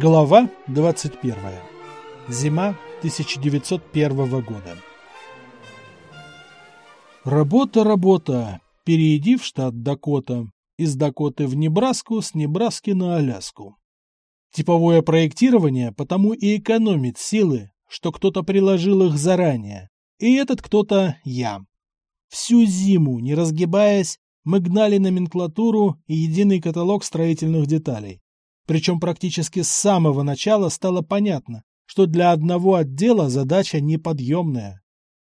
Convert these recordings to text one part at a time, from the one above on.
Глава 21. Зима 1901 года. Работа, работа. Перейди в штат Дакота. Из Дакоты в Небраску, с Небраски на Аляску. Типовое проектирование потому и экономит силы, что кто-то приложил их заранее. И этот кто-то я. Всю зиму, не разгибаясь, мы гнали номенклатуру и единый каталог строительных деталей. Причем практически с самого начала стало понятно, что для одного отдела задача неподъемная.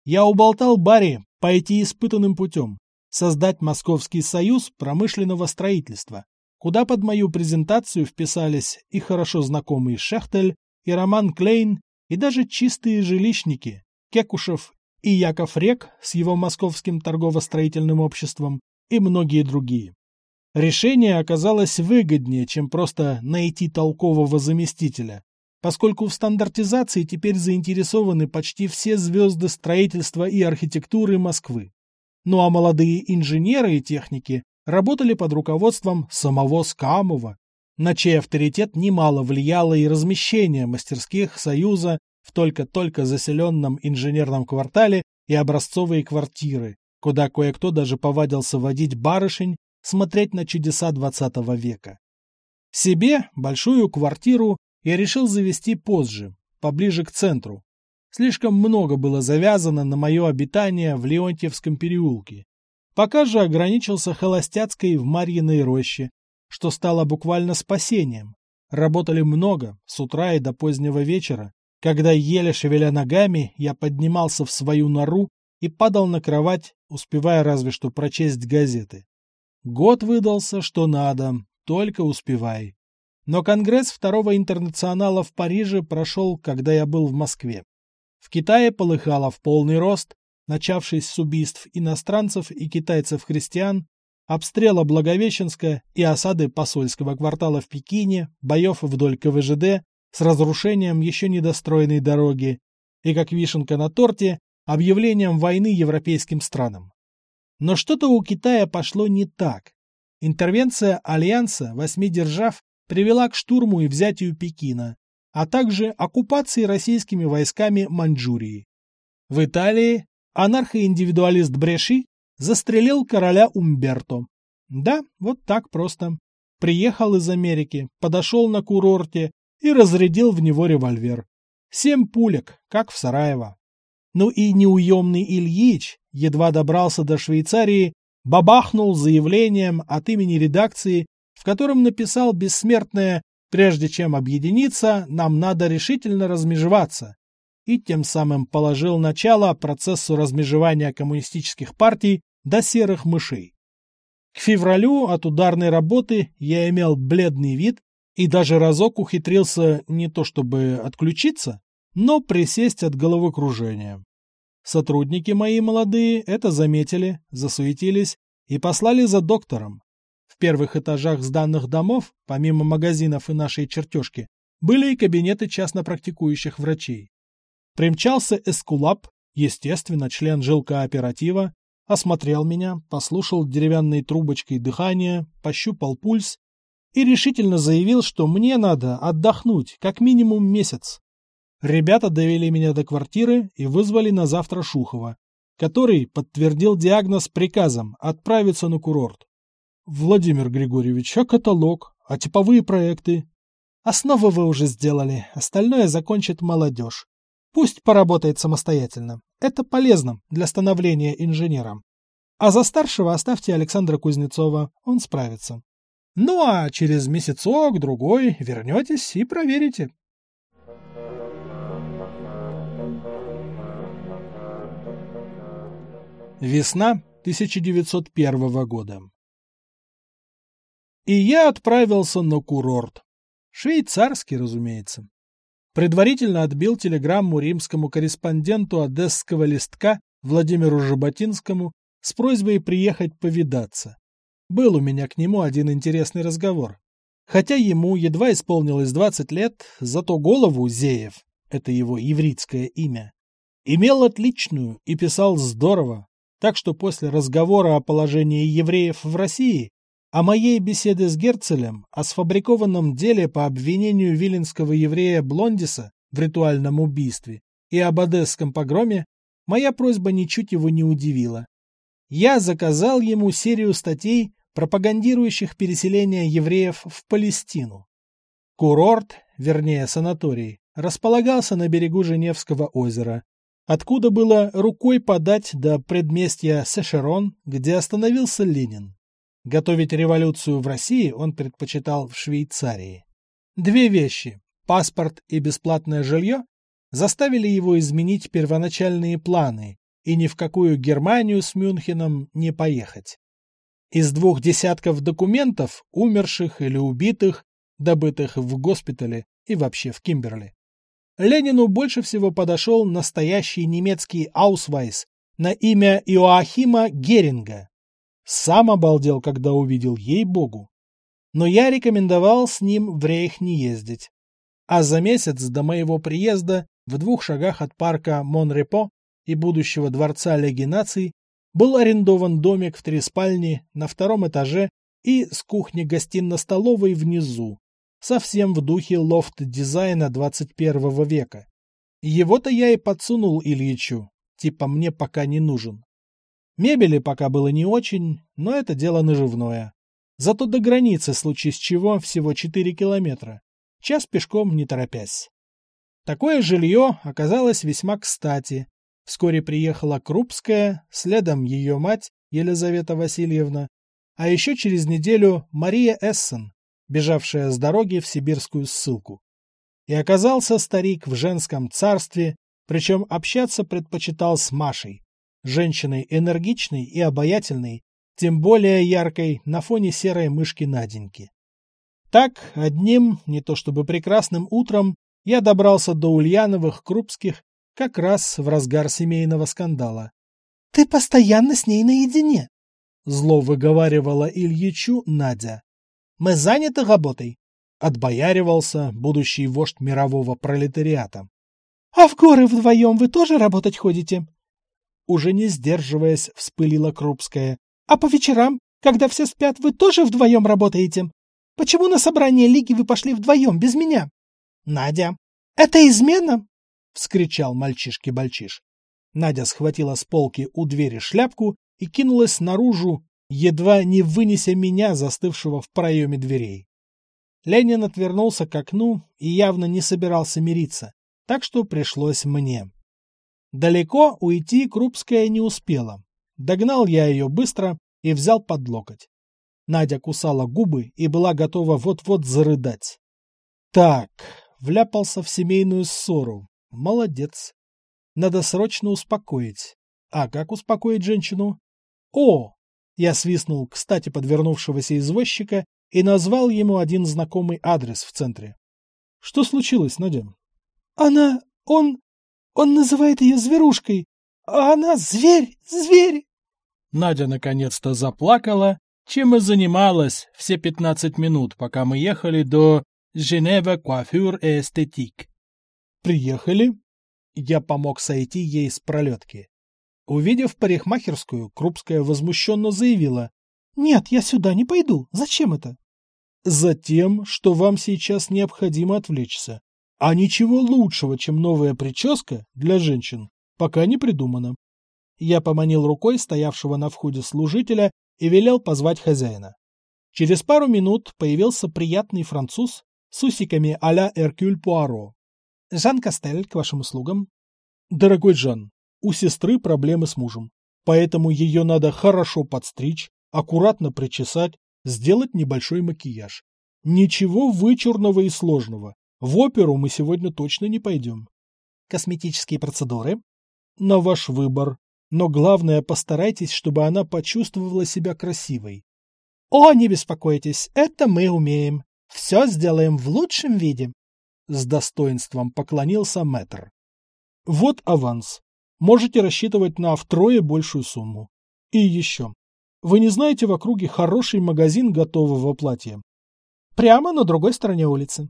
Я уболтал Барри пойти испытанным путем, создать Московский союз промышленного строительства, куда под мою презентацию вписались и хорошо знакомый Шехтель, и Роман Клейн, и даже чистые жилищники, Кекушев и Яков Рек с его московским торгово-строительным обществом, и многие другие. Решение оказалось выгоднее, чем просто найти толкового заместителя, поскольку в стандартизации теперь заинтересованы почти все звезды строительства и архитектуры Москвы. Ну а молодые инженеры и техники работали под руководством самого Скамова, на чей авторитет немало влияло и размещение мастерских Союза в только-только заселенном инженерном квартале и образцовые квартиры, куда кое-кто даже повадился водить барышень смотреть на чудеса двадцатого века. Себе большую квартиру я решил завести позже, поближе к центру. Слишком много было завязано на мое обитание в Леонтьевском переулке. Пока же ограничился холостяцкой в Марьиной роще, что стало буквально спасением. Работали много, с утра и до позднего вечера, когда, еле шевеля ногами, я поднимался в свою нору и падал на кровать, успевая разве что прочесть газеты. Год выдался, что надо, только успевай. Но Конгресс Второго Интернационала в Париже прошел, когда я был в Москве. В Китае полыхало в полный рост, начавшись с убийств иностранцев и китайцев-христиан, обстрела Благовещенска и осады посольского квартала в Пекине, боев вдоль КВЖД с разрушением еще недостроенной дороги и, как вишенка на торте, объявлением войны европейским странам. Но что-то у Китая пошло не так. Интервенция Альянса восьми держав привела к штурму и взятию Пекина, а также оккупации российскими войсками Маньчжурии. В Италии анархоиндивидуалист Бреши застрелил короля Умберто. Да, вот так просто. Приехал из Америки, подошел на курорте и разрядил в него револьвер. Семь пулек, как в Сараево. Ну и неуемный Ильич, едва добрался до Швейцарии, бабахнул заявлением от имени редакции, в котором написал бессмертное «Прежде чем объединиться, нам надо решительно размежеваться», и тем самым положил начало процессу размежевания коммунистических партий до серых мышей. К февралю от ударной работы я имел бледный вид и даже разок ухитрился не то чтобы отключиться, но присесть от головокружения. Сотрудники мои молодые это заметили, засуетились и послали за доктором. В первых этажах сданных домов, помимо магазинов и нашей чертежки, были и кабинеты частно практикующих врачей. Примчался Эскулап, естественно, член жилкооператива, осмотрел меня, послушал деревянной трубочкой дыхание, пощупал пульс и решительно заявил, что мне надо отдохнуть как минимум месяц. Ребята довели меня до квартиры и вызвали на завтра Шухова, который подтвердил диагноз приказом отправиться на курорт. Владимир Григорьевич, а каталог, а типовые проекты? Основы вы уже сделали, остальное закончит молодежь. Пусть поработает самостоятельно. Это полезно для становления инженером. А за старшего оставьте Александра Кузнецова, он справится. Ну а через месяцок-другой вернетесь и проверите. Весна 1901 года. И я отправился на курорт. Швейцарский, разумеется. Предварительно отбил телеграмму римскому корреспонденту одесского листка Владимиру Жаботинскому с просьбой приехать повидаться. Был у меня к нему один интересный разговор. Хотя ему едва исполнилось 20 лет, зато голову Зеев, это его ивритское имя, имел отличную и писал здорово, так что после разговора о положении евреев в России О моей беседе с Герцелем, о сфабрикованном деле по обвинению виленского еврея Блондиса в ритуальном убийстве и об одесском погроме, моя просьба ничуть его не удивила. Я заказал ему серию статей, пропагандирующих переселение евреев в Палестину. Курорт, вернее санаторий, располагался на берегу Женевского озера, откуда было рукой подать до предместья Сешерон, где остановился Ленин. Готовить революцию в России он предпочитал в Швейцарии. Две вещи – паспорт и бесплатное жилье – заставили его изменить первоначальные планы и ни в какую Германию с Мюнхеном не поехать. Из двух десятков документов, умерших или убитых, добытых в госпитале и вообще в Кимберли, Ленину больше всего подошел настоящий немецкий аусвайс на имя Иоахима Геринга. Сам обалдел, когда увидел ей-богу. Но я рекомендовал с ним в рейх не ездить. А за месяц до моего приезда в двух шагах от парка Монрепо и будущего дворца Лиги наций был арендован домик в три спальни на втором этаже и с кухней-гостино-столовой внизу, совсем в духе лофт-дизайна 21 века. Его-то я и подсунул Ильичу, типа мне пока не нужен. Мебели пока было не очень, но это дело наживное. Зато до границы, случись чего, всего 4 километра. Час пешком, не торопясь. Такое жилье оказалось весьма кстати. Вскоре приехала Крупская, следом ее мать Елизавета Васильевна, а еще через неделю Мария Эссен, бежавшая с дороги в сибирскую ссылку. И оказался старик в женском царстве, причем общаться предпочитал с Машей, женщиной энергичной и обаятельной, тем более яркой на фоне серой мышки Наденьки. Так, одним, не то чтобы прекрасным утром, я добрался до Ульяновых Крупских как раз в разгар семейного скандала. — Ты постоянно с ней наедине, — зло выговаривала Ильичу Надя. Мы заняты работой. Отбояривался будущий вождь мирового пролетариата. А в горы вдвоем вы тоже работать ходите? Уже не сдерживаясь, вспылила Крупская. А по вечерам, когда все спят, вы тоже вдвоем работаете? Почему на собрание лиги вы пошли вдвоем, без меня? Надя, это измена? Вскричал мальчишки-бальчиш. Надя схватила с полки у двери шляпку и кинулась наружу, едва не вынеся меня, застывшего в проеме дверей. Ленин отвернулся к окну и явно не собирался мириться, так что пришлось мне. Далеко уйти Крупская не успела. Догнал я ее быстро и взял под локоть. Надя кусала губы и была готова вот-вот зарыдать. Так, вляпался в семейную ссору. Молодец. Надо срочно успокоить. А как успокоить женщину? О, я свистнул кстати подвернувшегося извозчика и назвал ему один знакомый адрес в центре. Что случилось, Надя? Она... он... он называет ее зверушкой, а она зверь, зверь! Надя наконец-то заплакала, чем и занималась все пятнадцать минут, пока мы ехали до Женева Coiffure et Esthétique. Приехали. Я помог сойти ей с пролетки. Увидев парикмахерскую, Крупская возмущенно заявила. «Нет, я сюда не пойду. Зачем это?» «Затем, что вам сейчас необходимо отвлечься. А ничего лучшего, чем новая прическа для женщин, пока не придумано». Я поманил рукой стоявшего на входе служителя и велел позвать хозяина. Через пару минут появился приятный француз с усиками а-ля Эркюль Пуаро. «Жан Кастель, к вашим услугам». «Дорогой Жан, у сестры проблемы с мужем, поэтому ее надо хорошо подстричь, аккуратно причесать, сделать небольшой макияж. Ничего вычурного и сложного. В оперу мы сегодня точно не пойдем. Косметические процедуры? На ваш выбор. Но главное, постарайтесь, чтобы она почувствовала себя красивой. О, не беспокойтесь, это мы умеем. Все сделаем в лучшем виде. С достоинством поклонился мэтр. Вот аванс можете рассчитывать на втрое большую сумму. И еще. Вы не знаете в округе хороший магазин готового платья? Прямо на другой стороне улицы.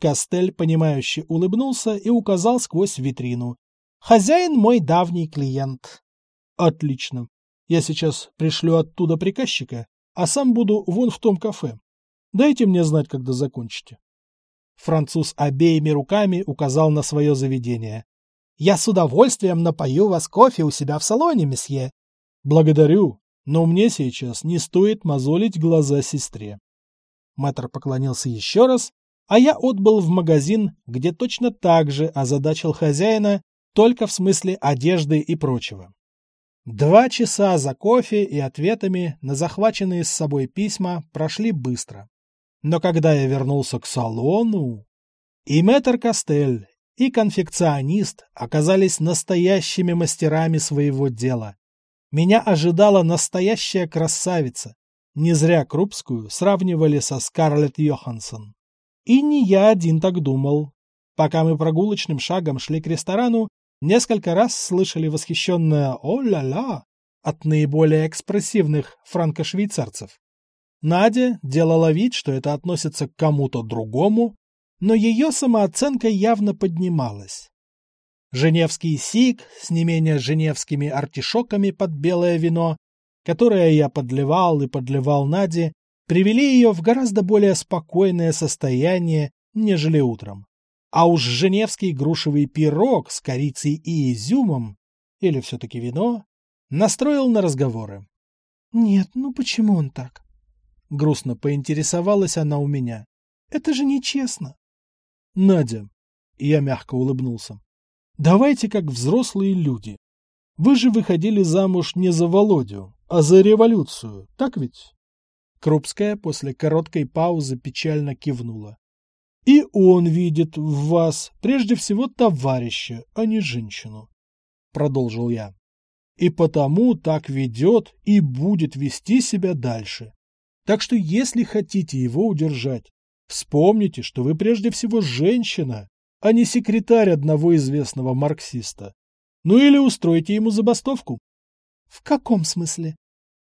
Костель, понимающе улыбнулся и указал сквозь витрину. Хозяин мой давний клиент. Отлично. Я сейчас пришлю оттуда приказчика. а сам буду вон в том кафе. Дайте мне знать, когда закончите. Француз обеими руками указал на свое заведение. «Я с удовольствием напою вас кофе у себя в салоне, месье». «Благодарю, но мне сейчас не стоит мозолить глаза сестре». Мэтр поклонился еще раз, а я отбыл в магазин, где точно так же озадачил хозяина, только в смысле одежды и прочего. Два часа за кофе и ответами на захваченные с собой письма прошли быстро. Но когда я вернулся к салону, и мэтр Костель, и конфекционист оказались настоящими мастерами своего дела. Меня ожидала настоящая красавица. Не зря Крупскую сравнивали со Скарлетт Йоханссон. И не я один так думал. Пока мы прогулочным шагом шли к ресторану, несколько раз слышали восхищенное «О-ля-ля» от наиболее экспрессивных франко-швейцарцев. Надя делала вид, что это относится к кому-то другому, но ее самооценка явно поднималась. Женевский сик с не менее женевскими артишоками под белое вино, которое я подливал и подливал Наде, привели ее в гораздо более спокойное состояние, нежели утром. А уж женевский грушевый пирог с корицей и изюмом, или все-таки вино, настроил на разговоры. «Нет, ну почему он так?» Грустно поинтересовалась она у меня. «Это же нечестно». «Надя», — я мягко улыбнулся, — «давайте как взрослые люди. Вы же выходили замуж не за Володю, а за революцию, так ведь?» Крупская после короткой паузы печально кивнула. «И он видит в вас прежде всего товарища, а не женщину», — продолжил я. «И потому так ведет и будет вести себя дальше. Так что если хотите его удержать, вспомните, что вы прежде всего женщина, а не секретарь одного известного марксиста. Ну или устройте ему забастовку. В каком смысле?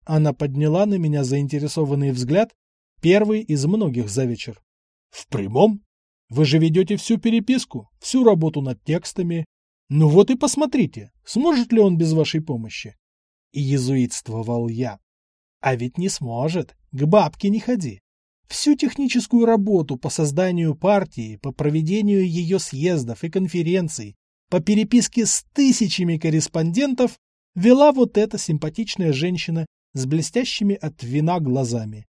Она подняла на меня заинтересованный взгляд, первый из многих за вечер. В прямом? Вы же ведете всю переписку, всю работу над текстами. Ну вот и посмотрите, сможет ли он без вашей помощи. И езуитствовал я. А ведь не сможет. К бабке не ходи. Всю техническую работу по созданию партии, по проведению ее съездов и конференций, по переписке с тысячами корреспондентов вела вот эта симпатичная женщина с блестящими от вина глазами.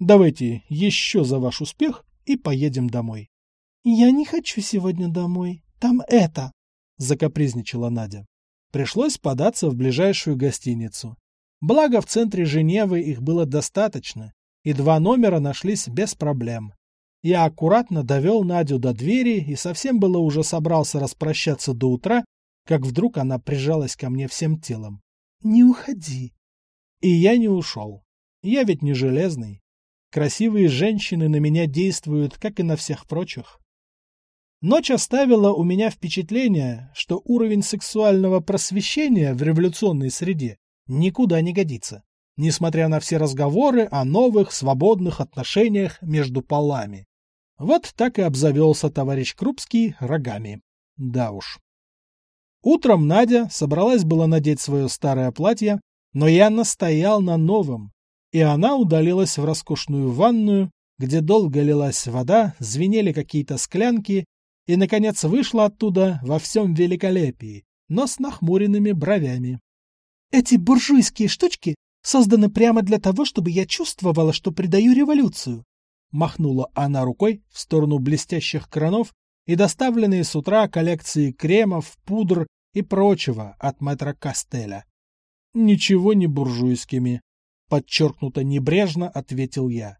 Давайте еще за ваш успех и поедем домой. Я не хочу сегодня домой. Там это, закапризничала Надя. Пришлось податься в ближайшую гостиницу. Благо в центре Женевы их было достаточно, и два номера нашлись без проблем. Я аккуратно довел Надю до двери и совсем было уже собрался распрощаться до утра, как вдруг она прижалась ко мне всем телом. «Не уходи». И я не ушел. Я ведь не железный. Красивые женщины на меня действуют, как и на всех прочих. Ночь оставила у меня впечатление, что уровень сексуального просвещения в революционной среде никуда не годится, несмотря на все разговоры о новых свободных отношениях между полами. Вот так и обзавелся товарищ Крупский рогами. Да уж. Утром Надя собралась было надеть свое старое платье, но я настоял на новом, и она удалилась в роскошную ванную, где долго лилась вода, звенели какие-то склянки, и, наконец, вышла оттуда во всем великолепии, но с нахмуренными бровями. Эти буржуйские штучки созданы прямо для того, чтобы я чувствовала, что предаю революцию. Махнула она рукой в сторону блестящих кранов и доставленные с утра коллекции кремов, пудр и прочего от мэтра Кастеля. Ничего не буржуйскими, подчеркнуто небрежно ответил я.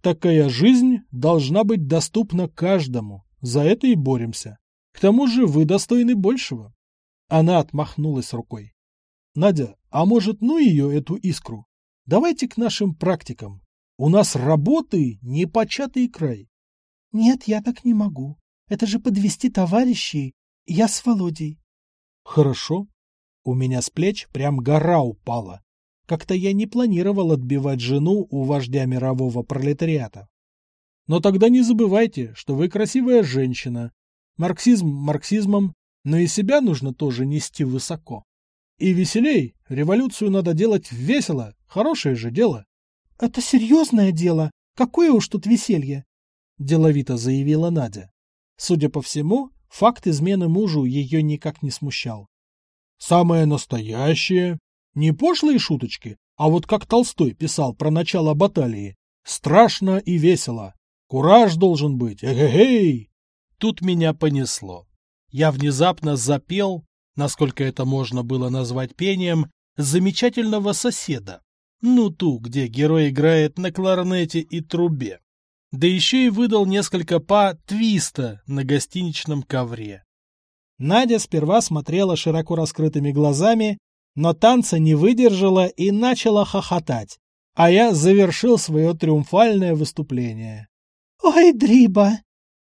Такая жизнь должна быть доступна каждому, за это и боремся. К тому же вы достойны большего. Она отмахнулась рукой. Надя, а может, ну ее, эту искру? Давайте к нашим практикам. У нас работы непочатый край. Нет, я так не могу. Это же подвести товарищей. Я с Володей. Хорошо. У меня с плеч прям гора упала. Как-то я не планировал отбивать жену у вождя мирового пролетариата. Но тогда не забывайте, что вы красивая женщина. Марксизм марксизмом, но и себя нужно тоже нести высоко. И веселей, революцию надо делать весело, хорошее же дело. Это серьезное дело. Какое уж тут веселье? Деловито заявила Надя. Судя по всему, факт измены мужу ее никак не смущал. Самое настоящее. Не пошлые шуточки, а вот как Толстой писал про начало баталии. Страшно и весело. Кураж должен быть. Эгегей! Тут меня понесло. Я внезапно запел, насколько это можно было назвать пением, замечательного соседа. Ну ту, где герой играет на кларнете и трубе. Да еще и выдал несколько па твиста на гостиничном ковре. Надя сперва смотрела широко раскрытыми глазами, но танца не выдержала и начала хохотать, а я завершил свое триумфальное выступление. «Ой, Дриба!»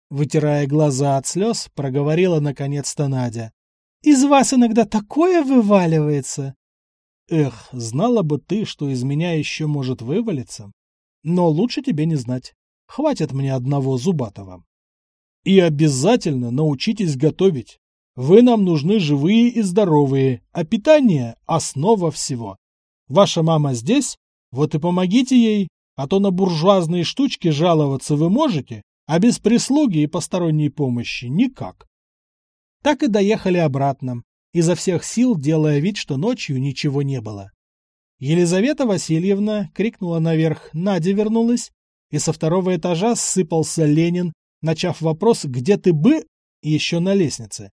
Вытирая глаза от слез, проговорила наконец-то Надя. «Из вас иногда такое вываливается!» «Эх, знала бы ты, что из меня еще может вывалиться. Но лучше тебе не знать. Хватит мне одного зубатого. И обязательно научитесь готовить. Вы нам нужны живые и здоровые, а питание – основа всего. Ваша мама здесь? Вот и помогите ей, а то на буржуазные штучки жаловаться вы можете, а без прислуги и посторонней помощи никак. Так и доехали обратно, изо всех сил делая вид, что ночью ничего не было. Елизавета Васильевна крикнула наверх «Надя вернулась!» и со второго этажа сыпался Ленин, начав вопрос «Где ты бы?» еще на лестнице.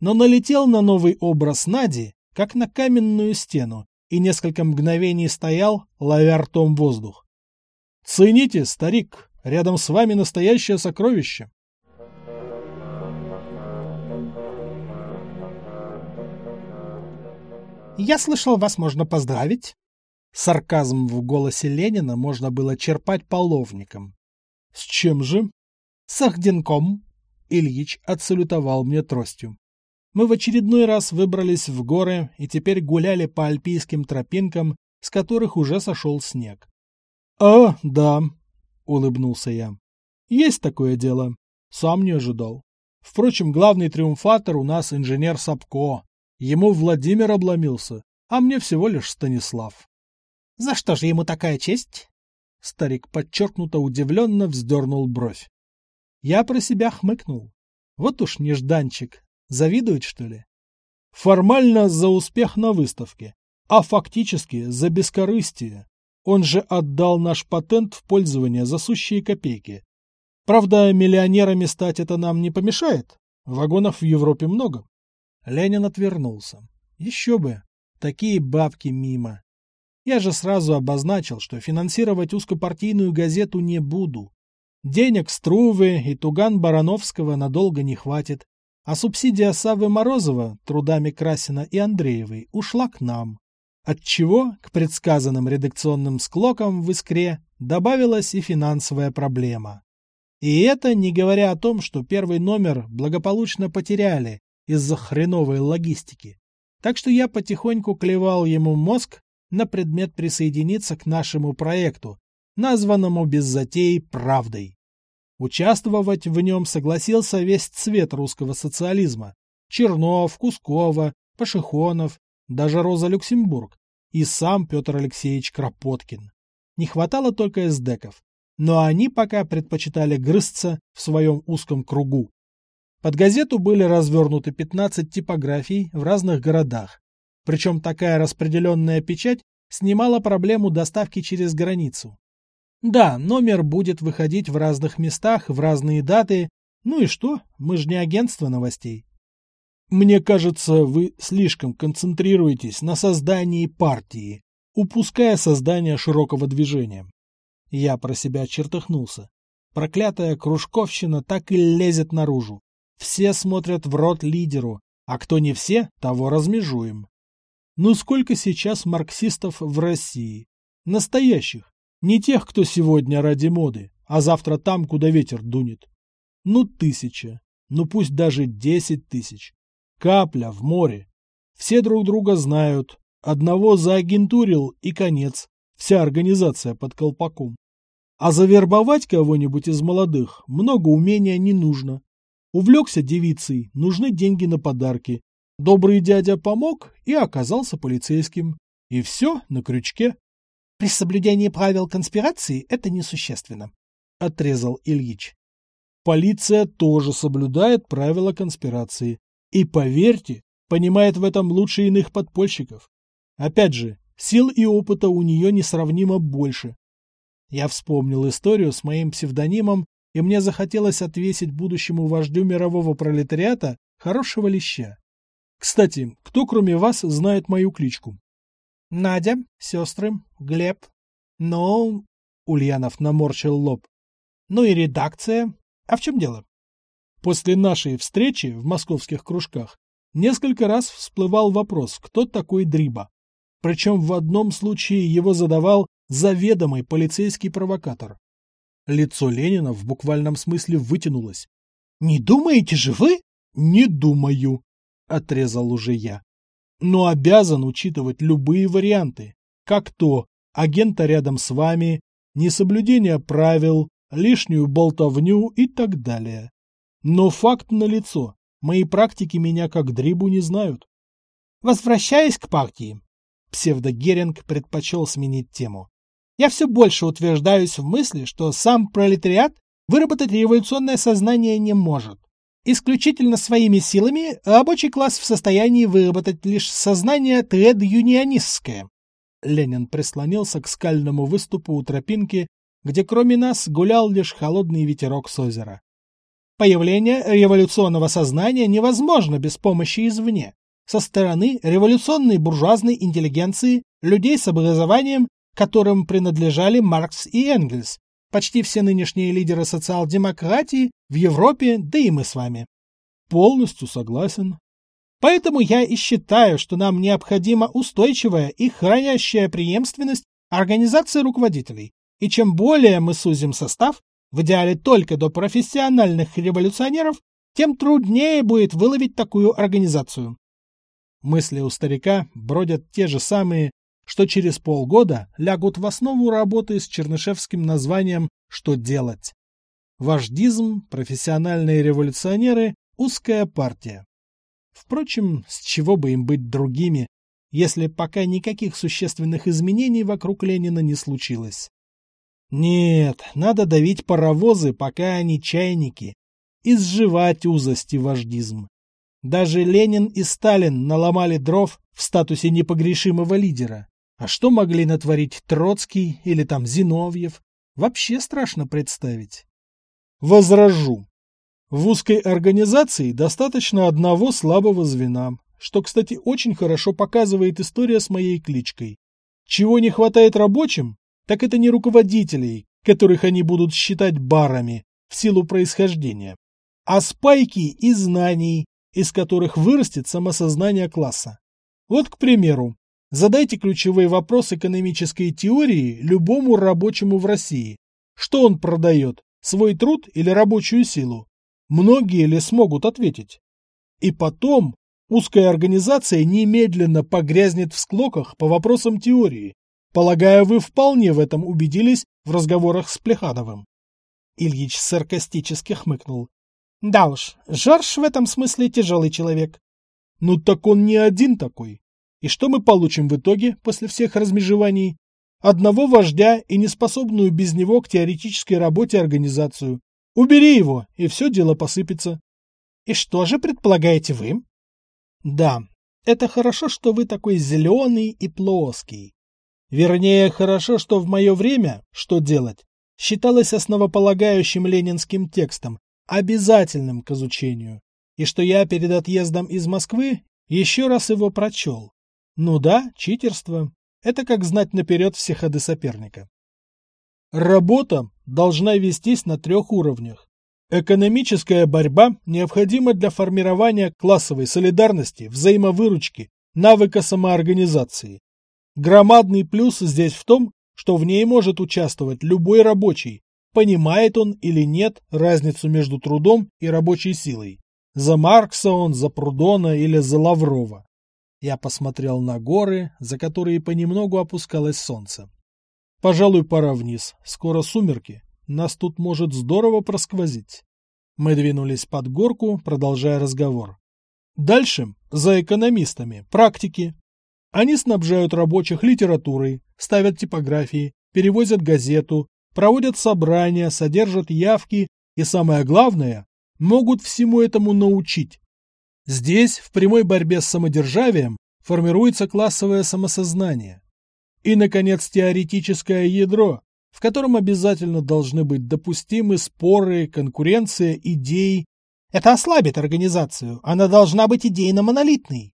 Но налетел на новый образ Нади, как на каменную стену, и несколько мгновений стоял, ловя ртом воздух. «Цените, старик, рядом с вами настоящее сокровище!» «Я слышал, вас можно поздравить?» Сарказм в голосе Ленина можно было черпать половником. «С чем же?» «С Ахденком!» Ильич отсалютовал мне тростью. Мы в очередной раз выбрались в горы и теперь гуляли по альпийским тропинкам, с которых уже сошел снег. «А, да», — улыбнулся я. «Есть такое дело. Сам не ожидал. Впрочем, главный триумфатор у нас инженер Сапко. Ему Владимир обломился, а мне всего лишь Станислав. За что же ему такая честь? Старик подчеркнуто удивленно вздернул бровь. Я про себя хмыкнул. Вот уж нежданчик. Завидует, что ли? Формально за успех на выставке, а фактически за бескорыстие. Он же отдал наш патент в пользование за сущие копейки. Правда, миллионерами стать это нам не помешает. Вагонов в Европе много. Ленин отвернулся. Еще бы. Такие бабки мимо. Я же сразу обозначил, что финансировать узкопартийную газету не буду. Денег Струвы и Туган Барановского надолго не хватит, а субсидия Савы Морозова трудами Красина и Андреевой ушла к нам. Отчего к предсказанным редакционным склокам в «Искре» добавилась и финансовая проблема. И это не говоря о том, что первый номер благополучно потеряли из-за хреновой логистики. Так что я потихоньку клевал ему мозг на предмет присоединиться к нашему проекту, названному без затей «Правдой». Участвовать в нем согласился весь цвет русского социализма. Чернов, Кускова, Пашихонов, даже Роза Люксембург и сам Петр Алексеевич Кропоткин. Не хватало только эсдеков, но они пока предпочитали грызться в своем узком кругу. Под газету были развернуты 15 типографий в разных городах, причем такая распределенная печать снимала проблему доставки через границу. Да, номер будет выходить в разных местах, в разные даты. Ну и что? Мы же не агентство новостей. Мне кажется, вы слишком концентрируетесь на создании партии, упуская создание широкого движения. Я про себя чертыхнулся. Проклятая кружковщина так и лезет наружу. Все смотрят в рот лидеру, а кто не все, того размежуем. Ну сколько сейчас марксистов в России? Настоящих. Не тех, кто сегодня ради моды, а завтра там, куда ветер дунет. Ну тысяча. Ну пусть даже десять тысяч. Капля в море. Все друг друга знают. Одного заагентурил и конец. Вся организация под колпаком. А завербовать кого-нибудь из молодых много умения не нужно. Увлекся девицей, нужны деньги на подарки, Добрый дядя помог и оказался полицейским. И все на крючке. При соблюдении правил конспирации это несущественно, — отрезал Ильич. Полиция тоже соблюдает правила конспирации. И, поверьте, понимает в этом лучше иных подпольщиков. Опять же, сил и опыта у нее несравнимо больше. Я вспомнил историю с моим псевдонимом, и мне захотелось отвесить будущему вождю мирового пролетариата хорошего леща. Кстати, кто кроме вас знает мою кличку? Надя, сестры, Глеб. Ну, Ульянов наморщил лоб. Ну и редакция. А в чем дело? После нашей встречи в московских кружках несколько раз всплывал вопрос, кто такой Дриба. Причем в одном случае его задавал заведомый полицейский провокатор. Лицо Ленина в буквальном смысле вытянулось. «Не думаете же вы?» «Не думаю», — отрезал уже я. «Но обязан учитывать любые варианты, как то агента рядом с вами, несоблюдение правил, лишнюю болтовню и так далее. Но факт налицо. Мои практики меня как дрибу не знают. Возвращаясь к партии, псевдогеринг предпочел сменить тему. Я все больше утверждаюсь в мысли, что сам пролетариат выработать революционное сознание не может. Исключительно своими силами рабочий класс в состоянии выработать лишь сознание тред-юнионистское. Ленин прислонился к скальному выступу у тропинки, где кроме нас гулял лишь холодный ветерок с озера. Появление революционного сознания невозможно без помощи извне, со стороны революционной буржуазной интеллигенции, людей с образованием, которым принадлежали Маркс и Энгельс, почти все нынешние лидеры социал-демократии в Европе, да и мы с вами. Полностью согласен. Поэтому я и считаю, что нам необходима устойчивая и хранящая преемственность организации руководителей. И чем более мы сузим состав, в идеале только до профессиональных революционеров, тем труднее будет выловить такую организацию. Мысли у старика бродят те же самые, что через полгода лягут в основу работы с чернышевским названием «Что делать?». Вождизм, профессиональные революционеры, узкая партия. Впрочем, с чего бы им быть другими, если пока никаких существенных изменений вокруг Ленина не случилось? Нет, надо давить паровозы, пока они чайники, и сживать узости вождизм. Даже Ленин и Сталин наломали дров в статусе непогрешимого лидера. А что могли натворить Троцкий или там Зиновьев? Вообще страшно представить. Возражу. В узкой организации достаточно одного слабого звена, что, кстати, очень хорошо показывает история с моей кличкой. Чего не хватает рабочим, так это не руководителей, которых они будут считать барами в силу происхождения, а спайки и знаний, из которых вырастет самосознание класса. Вот, к примеру, задайте ключевой вопрос экономической теории любому рабочему в России. Что он продает, свой труд или рабочую силу? Многие ли смогут ответить? И потом узкая организация немедленно погрязнет в склоках по вопросам теории, Полагаю, вы вполне в этом убедились в разговорах с Плехановым. Ильич саркастически хмыкнул. Да уж, Жорж в этом смысле тяжелый человек. Ну так он не один такой. И что мы получим в итоге после всех размежеваний? Одного вождя и неспособную без него к теоретической работе организацию. Убери его, и все дело посыпется. И что же предполагаете вы? Да, это хорошо, что вы такой зеленый и плоский. Вернее, хорошо, что в мое время «Что делать?» считалось основополагающим ленинским текстом, обязательным к изучению, и что я перед отъездом из Москвы еще раз его прочел. Ну да, читерство. Это как знать наперед все ходы соперника. Работа должна вестись на трех уровнях. Экономическая борьба необходима для формирования классовой солидарности, взаимовыручки, навыка самоорганизации. Громадный плюс здесь в том, что в ней может участвовать любой рабочий, понимает он или нет разницу между трудом и рабочей силой. За Маркса он, за Прудона или за Лаврова. Я посмотрел на горы, за которые понемногу опускалось солнце. Пожалуй, пора вниз. Скоро сумерки. Нас тут может здорово просквозить. Мы двинулись под горку, продолжая разговор. Дальше, за экономистами, практики, Они снабжают рабочих литературой, ставят типографии, перевозят газету, проводят собрания, содержат явки и, самое главное, могут всему этому научить. Здесь, в прямой борьбе с самодержавием, формируется классовое самосознание. И, наконец, теоретическое ядро, в котором обязательно должны быть допустимы споры, конкуренция идей. Это ослабит организацию, она должна быть идейно-монолитной.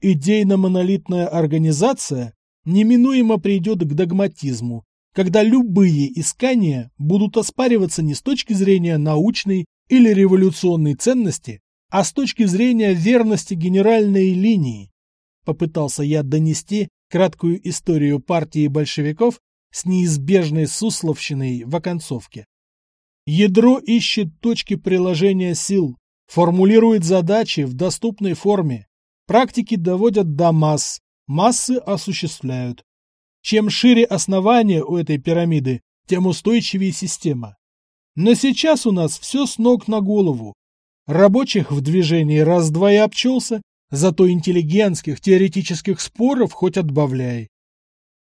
Идейно-монолитная организация неминуемо придет к догматизму, когда любые искания будут оспариваться не с точки зрения научной или революционной ценности, а с точки зрения верности генеральной линии. Попытался я донести краткую историю партии большевиков с неизбежной сусловщиной в оконцовке. Ядро ищет точки приложения сил, формулирует задачи в доступной форме, Практики доводят до масс, массы осуществляют. Чем шире основание у этой пирамиды, тем устойчивее система. Но сейчас у нас все с ног на голову. Рабочих в движении раз-два и обчелся, зато интеллигентских теоретических споров хоть отбавляй.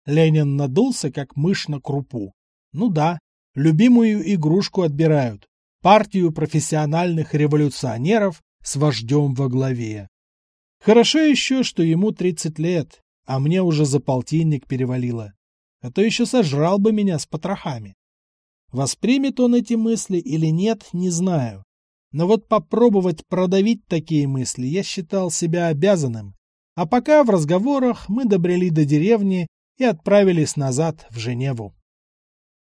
Ленин надулся, как мышь на крупу. Ну да, любимую игрушку отбирают. Партию профессиональных революционеров с вождем во главе. Хорошо еще, что ему 30 лет, а мне уже за полтинник перевалило. А то еще сожрал бы меня с потрохами. Воспримет он эти мысли или нет, не знаю. Но вот попробовать продавить такие мысли я считал себя обязанным. А пока в разговорах мы добрели до деревни и отправились назад в Женеву.